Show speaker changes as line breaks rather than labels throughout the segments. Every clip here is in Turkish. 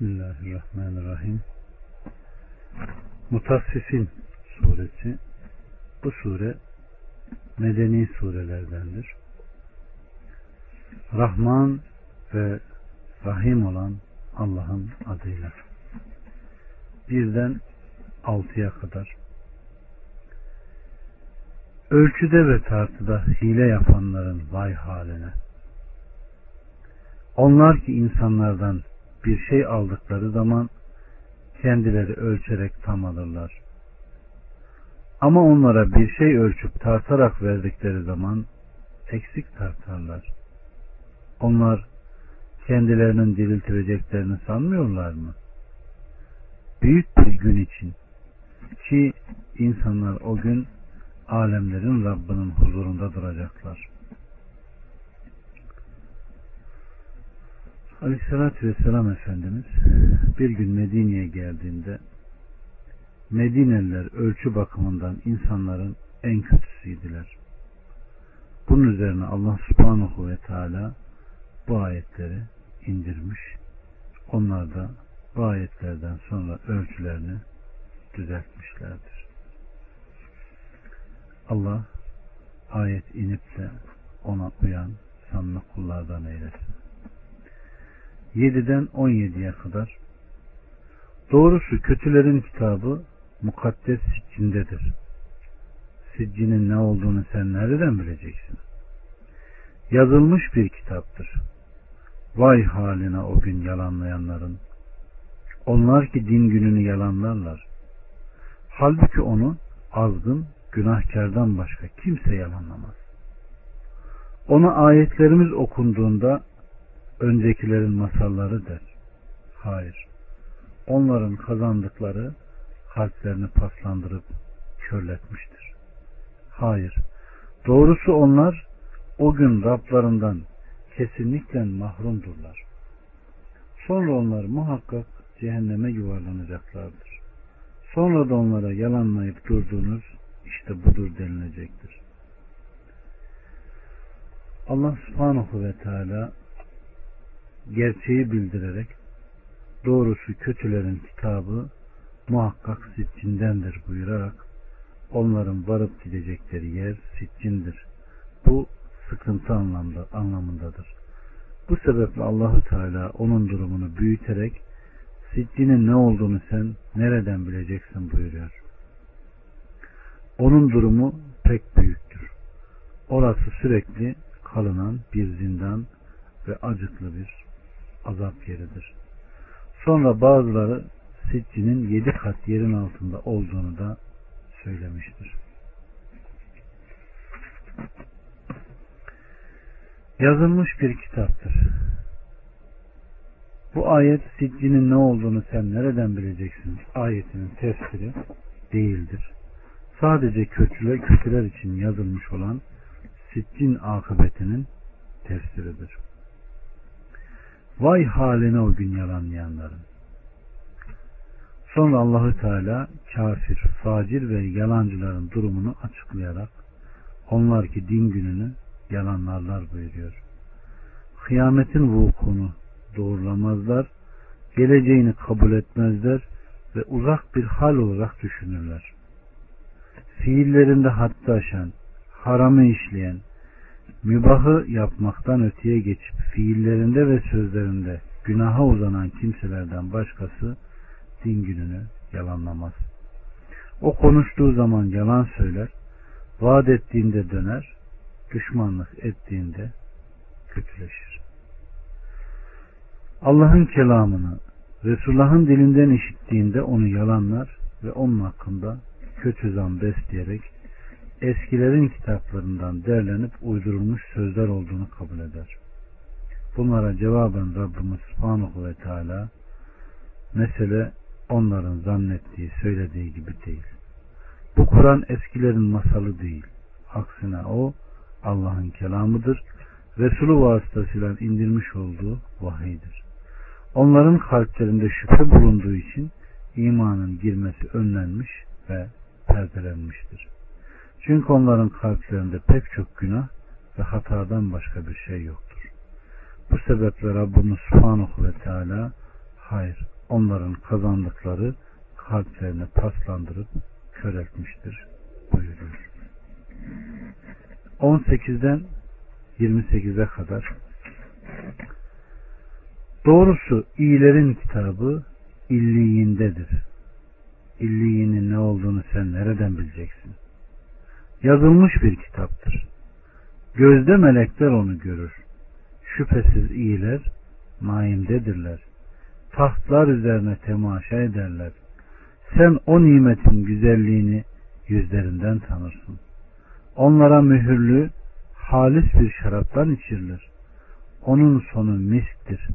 Bismillahirrahmanirrahim. Mutaffifin suresi bu sure medeni surelerdendir. Rahman ve Rahim olan Allah'ın adıyla. Birden altıya kadar. Ölçüde ve tartıda hile yapanların vay haline. Onlar ki insanlardan bir şey aldıkları zaman kendileri ölçerek tam alırlar. Ama onlara bir şey ölçüp tartarak verdikleri zaman eksik tartarlar. Onlar kendilerinin diriltileceklerini sanmıyorlar mı? Büyük bir gün için ki insanlar o gün alemlerin Rabbinin huzurunda duracaklar. Aleyhissalatü Vesselam Efendimiz bir gün Medine'ye geldiğinde Medineliler ölçü bakımından insanların en kötüsüydüler. Bunun üzerine Allah subhanahu ve teala bu ayetleri indirmiş. Onlar da bu ayetlerden sonra ölçülerini düzeltmişlerdir. Allah ayet inip de ona uyan sanlı kullardan eylesin. 7'den 17'ye kadar Doğrusu kötülerin kitabı mukaddes siccindedir. Siccinin ne olduğunu sen nereden bileceksin? Yazılmış bir kitaptır. Vay haline o gün yalanlayanların. Onlar ki din gününü yalanlarlar. Halbuki onu azgın, günahkardan başka kimse yalanlamaz. Ona ayetlerimiz okunduğunda öncekilerin masalları der. Hayır. Onların kazandıkları kalplerini paslandırıp körletmiştir. Hayır. Doğrusu onlar o gün Rablarından kesinlikle mahrumdurlar. Sonra onlar muhakkak cehenneme yuvarlanacaklardır. Sonra da onlara yalanlayıp durduğunuz işte budur denilecektir. Allah subhanahu ve teala gerçeği bildirerek doğrusu kötülerin kitabı muhakkak siccindendir buyurarak onların varıp gidecekleri yer siccindir. Bu sıkıntı anlamda, anlamındadır. Bu sebeple Allahu Teala onun durumunu büyüterek siccinin ne olduğunu sen nereden bileceksin buyuruyor. Onun durumu pek büyüktür. Orası sürekli kalınan bir zindan ve acıklı bir azap yeridir. Sonra bazıları Siccinin yedi kat yerin altında olduğunu da söylemiştir. Yazılmış bir kitaptır. Bu ayet Siccinin ne olduğunu sen nereden bileceksin? Ayetinin tefsiri değildir. Sadece kötüler, kötüler için yazılmış olan Siccin akıbetinin tefsiridir. Vay haline o gün yalanlayanların. Sonra Allahü Teala kafir, facir ve yalancıların durumunu açıklayarak onlar ki din gününü yalanlarlar buyuruyor. Kıyametin vukunu doğrulamazlar, geleceğini kabul etmezler ve uzak bir hal olarak düşünürler. Fiillerinde hatta aşan, haramı işleyen, mübahı yapmaktan öteye geçip fiillerinde ve sözlerinde günaha uzanan kimselerden başkası din gününü yalanlamaz. O konuştuğu zaman yalan söyler, vaat ettiğinde döner, düşmanlık ettiğinde kötüleşir. Allah'ın kelamını Resulullah'ın dilinden işittiğinde onu yalanlar ve onun hakkında kötü zan besleyerek eskilerin kitaplarından derlenip uydurulmuş sözler olduğunu kabul eder. Bunlara cevaben Rabbimiz Subhanahu ve Teala mesele onların zannettiği, söylediği gibi değil. Bu Kur'an eskilerin masalı değil. Aksine o Allah'ın kelamıdır. Resulü vasıtasıyla indirmiş olduğu vahiydir. Onların kalplerinde şüphe bulunduğu için imanın girmesi önlenmiş ve perdelenmiştir. Çünkü onların kalplerinde pek çok günah ve hatadan başka bir şey yoktur. Bu sebeple Rabbimiz Subhanahu ve Teala Hayır, onların kazandıkları kalplerini paslandırıp kör etmiştir buyuruyor. 18'den 28'e kadar Doğrusu iyilerin kitabı illiyindedir. İlliyinin ne olduğunu sen nereden bileceksin? Yazılmış bir kitaptır. Gözde melekler onu görür. Şüphesiz iyiler naimdedirler. Tahtlar üzerine temaşa ederler. Sen o nimetin güzelliğini yüzlerinden tanırsın. Onlara mühürlü, halis bir şaraptan içirilir. Onun sonu misktir.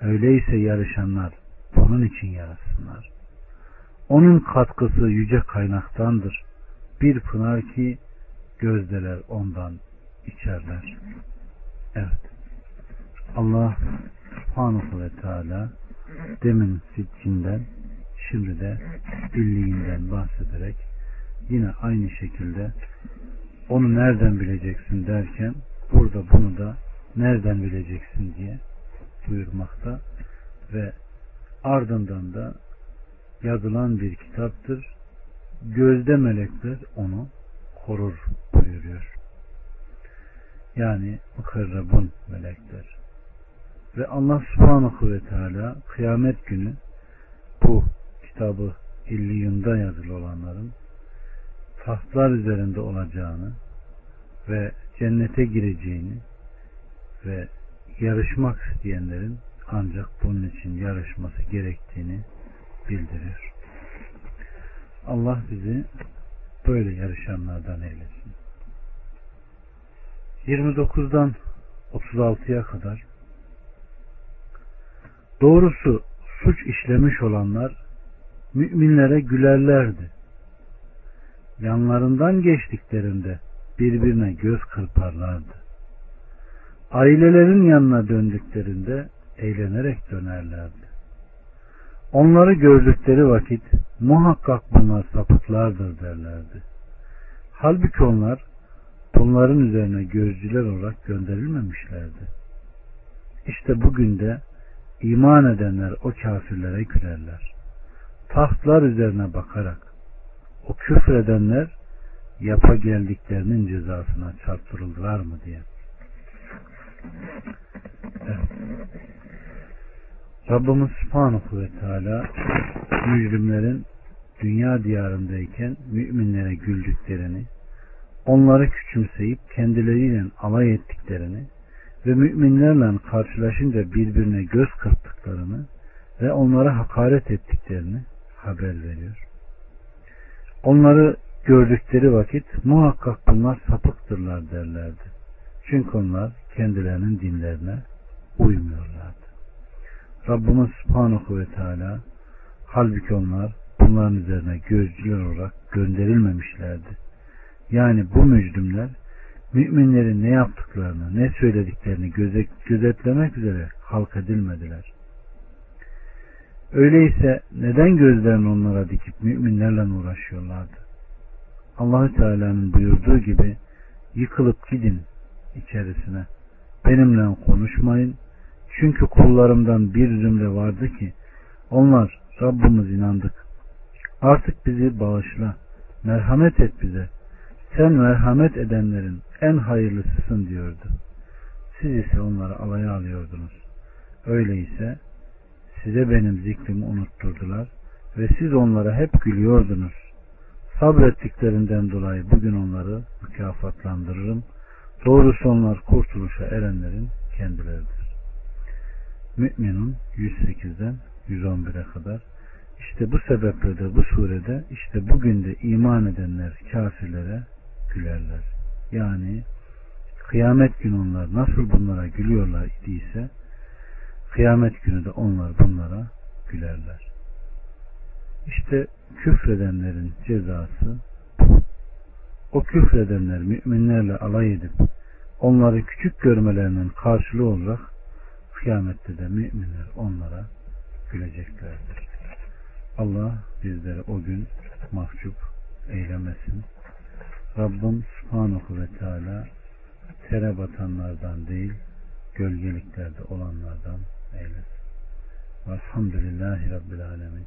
Öyleyse yarışanlar bunun için yarasınlar. Onun katkısı yüce kaynaktandır. Bir pınar ki gözdeler ondan içerler. Evet. Allah subhanahu ve teala demin sitkinden şimdi de billiğinden bahsederek yine aynı şekilde onu nereden bileceksin derken burada bunu da nereden bileceksin diye buyurmakta ve ardından da yazılan bir kitaptır. Gözde melekler onu korur buyuruyor. Yani mukarrabun melekler. Ve Allah subhanahu ve teala kıyamet günü bu kitabı illiyunda yazılı olanların tahtlar üzerinde olacağını ve cennete gireceğini ve yarışmak isteyenlerin ancak bunun için yarışması gerektiğini bildirir. Allah bizi böyle yarışanlardan eylesin. 29'dan 36'ya kadar Doğrusu suç işlemiş olanlar müminlere gülerlerdi. Yanlarından geçtiklerinde birbirine göz kırparlardı. Ailelerin yanına döndüklerinde eğlenerek dönerlerdi. Onları gördükleri vakit muhakkak bunlar sapıklardır derlerdi. Halbuki onlar bunların üzerine gözcüler olarak gönderilmemişlerdi. İşte bugün de iman edenler o kafirlere gülerler. Tahtlar üzerine bakarak o küfredenler yapa geldiklerinin cezasına çarptırıldılar mı diye. Evet. Rabbimiz Subhanahu ve Teala mücrimlerin dünya diyarındayken müminlere güldüklerini, onları küçümseyip kendileriyle alay ettiklerini ve müminlerle karşılaşınca birbirine göz kırptıklarını ve onlara hakaret ettiklerini haber veriyor. Onları gördükleri vakit muhakkak bunlar sapıktırlar derlerdi. Çünkü onlar kendilerinin dinlerine uymuyorlardı. Rabbimiz Subhanahu ve Teala halbuki onlar bunların üzerine gözcüler olarak gönderilmemişlerdi. Yani bu mücrimler müminlerin ne yaptıklarını, ne söylediklerini gözetlemek üzere halk edilmediler. Öyleyse neden gözlerini onlara dikip müminlerle uğraşıyorlardı? Allahü Teala'nın buyurduğu gibi yıkılıp gidin içerisine. Benimle konuşmayın. Çünkü kullarımdan bir zümre vardı ki onlar Rabbimiz inandık. Artık bizi bağışla. Merhamet et bize. Sen merhamet edenlerin en hayırlısısın diyordu. Siz ise onları alaya alıyordunuz. Öyleyse size benim zikrimi unutturdular ve siz onlara hep gülüyordunuz. Sabrettiklerinden dolayı bugün onları mükafatlandırırım. Doğrusu onlar kurtuluşa erenlerin kendileridir. Müminun 108'den 111'e kadar işte bu sebeple de bu surede işte bugün de iman edenler kafirlere gülerler. Yani kıyamet günü onlar nasıl bunlara gülüyorlar idiyse kıyamet günü de onlar bunlara gülerler. İşte küfredenlerin cezası o küfredenler müminlerle alay edip onları küçük görmelerinin karşılığı olarak kıyamette de müminler onlara güleceklerdir. Allah bizleri o gün mahcup eylemesin. Rabbim Subhanahu ve Teala tere batanlardan değil, gölgeliklerde olanlardan eylesin. Velhamdülillahi Rabbil Alemin.